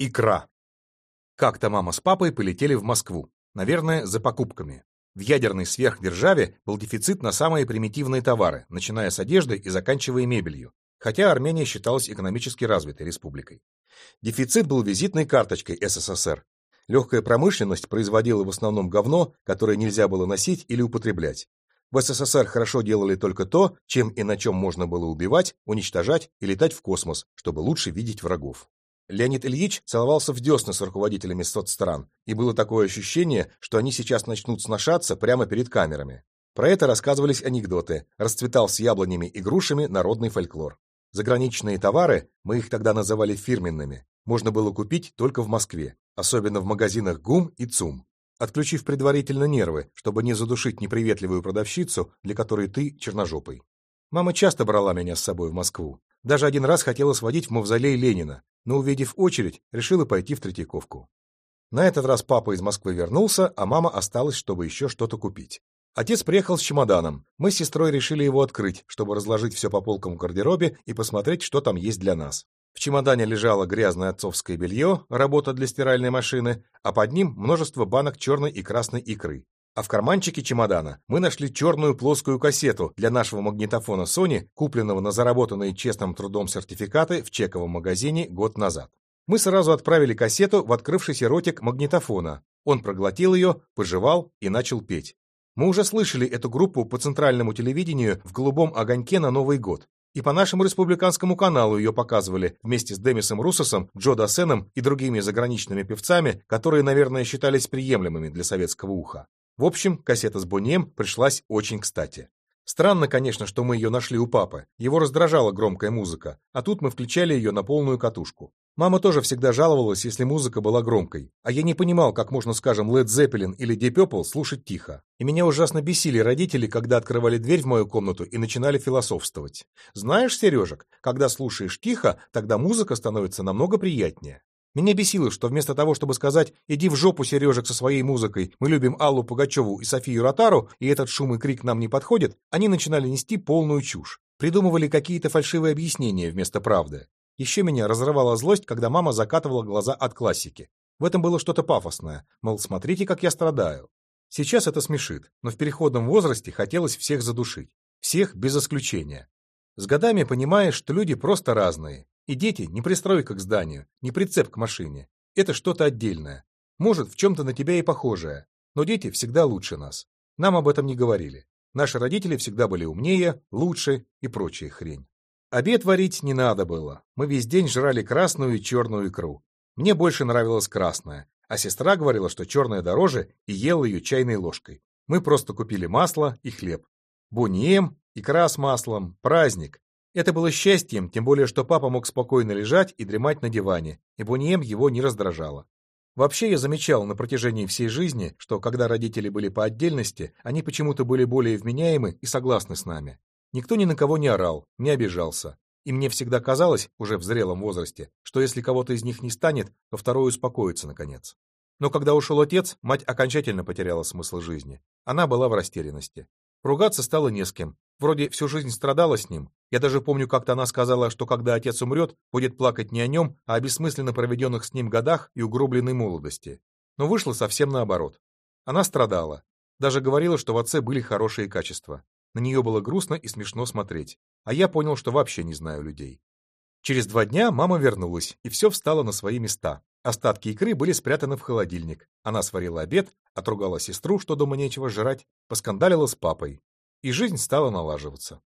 Икра. Как-то мама с папой полетели в Москву, наверное, за покупками. В ядерной сверхдержаве был дефицит на самые примитивные товары, начиная с одежды и заканчивая мебелью, хотя Армения считалась экономически развитой республикой. Дефицит был визитной карточкой СССР. Легкая промышленность производила в основном говно, которое нельзя было носить или употреблять. В СССР хорошо делали только то, чем и на чем можно было убивать, уничтожать и летать в космос, чтобы лучше видеть врагов. Леонид Ильич целовался в десны с руководителями соцстран, и было такое ощущение, что они сейчас начнут сношаться прямо перед камерами. Про это рассказывались анекдоты, расцветал с яблонями и грушами народный фольклор. Заграничные товары, мы их тогда называли фирменными, можно было купить только в Москве, особенно в магазинах ГУМ и ЦУМ, отключив предварительно нервы, чтобы не задушить неприветливую продавщицу, для которой ты черножопый. Мама часто брала меня с собой в Москву. Даже один раз хотела сводить в мавзолей Ленина, но, увидев очередь, решила пойти в Третьяковку. На этот раз папа из Москвы вернулся, а мама осталась, чтобы еще что-то купить. Отец приехал с чемоданом. Мы с сестрой решили его открыть, чтобы разложить все по полкам в гардеробе и посмотреть, что там есть для нас. В чемодане лежало грязное отцовское белье, работа для стиральной машины, а под ним множество банок черной и красной икры. А в карманчике чемодана мы нашли черную плоскую кассету для нашего магнитофона Sony, купленного на заработанные честным трудом сертификаты в чековом магазине год назад. Мы сразу отправили кассету в открывшийся ротик магнитофона. Он проглотил ее, пожевал и начал петь. Мы уже слышали эту группу по центральному телевидению в голубом огоньке на Новый год. И по нашему республиканскому каналу ее показывали вместе с Демисом Русосом, Джо Досеном и другими заграничными певцами, которые, наверное, считались приемлемыми для советского уха. В общем, кассета с Бонием пришлась очень кстати. Странно, конечно, что мы ее нашли у папы. Его раздражала громкая музыка, а тут мы включали ее на полную катушку. Мама тоже всегда жаловалась, если музыка была громкой. А я не понимал, как можно, скажем, Led Zeppelin или Deep Purple слушать тихо. И меня ужасно бесили родители, когда открывали дверь в мою комнату и начинали философствовать. Знаешь, Сережек, когда слушаешь тихо, тогда музыка становится намного приятнее. Меня бесило, что вместо того, чтобы сказать «иди в жопу, Сережек, со своей музыкой, мы любим Аллу Пугачеву и Софию Ротару, и этот шум и крик нам не подходит», они начинали нести полную чушь. Придумывали какие-то фальшивые объяснения вместо правды. Еще меня разрывала злость, когда мама закатывала глаза от классики. В этом было что-то пафосное, мол, смотрите, как я страдаю. Сейчас это смешит, но в переходном возрасте хотелось всех задушить. Всех без исключения. С годами понимаешь, что люди просто разные, и дети не пристройка к зданию, не прицеп к машине. Это что-то отдельное. Может, в чем-то на тебя и похожее. Но дети всегда лучше нас. Нам об этом не говорили. Наши родители всегда были умнее, лучше и прочая хрень. Обед варить не надо было. Мы весь день жрали красную и черную икру. Мне больше нравилась красная, а сестра говорила, что черная дороже, и ела ее чайной ложкой. Мы просто купили масло и хлеб. Бунием, икра с маслом, праздник. Это было счастьем, тем более, что папа мог спокойно лежать и дремать на диване, и Бунием его не раздражало. Вообще я замечал на протяжении всей жизни, что когда родители были по отдельности, они почему-то были более вменяемы и согласны с нами. Никто ни на кого не орал, не обижался. И мне всегда казалось, уже в зрелом возрасте, что если кого-то из них не станет, то второй успокоится наконец. Но когда ушел отец, мать окончательно потеряла смысл жизни. Она была в растерянности. Ругаться стало не с кем. Вроде всю жизнь страдала с ним. Я даже помню, как-то она сказала, что когда отец умрет, будет плакать не о нем, а о бессмысленно проведенных с ним годах и угробленной молодости. Но вышло совсем наоборот. Она страдала. Даже говорила, что в отце были хорошие качества. На нее было грустно и смешно смотреть. А я понял, что вообще не знаю людей. Через два дня мама вернулась, и все встало на свои места. Остатки икры были спрятаны в холодильник. Она сварила обед, отругала сестру, что дома нечего жрать, поскандалила с папой. И жизнь стала налаживаться.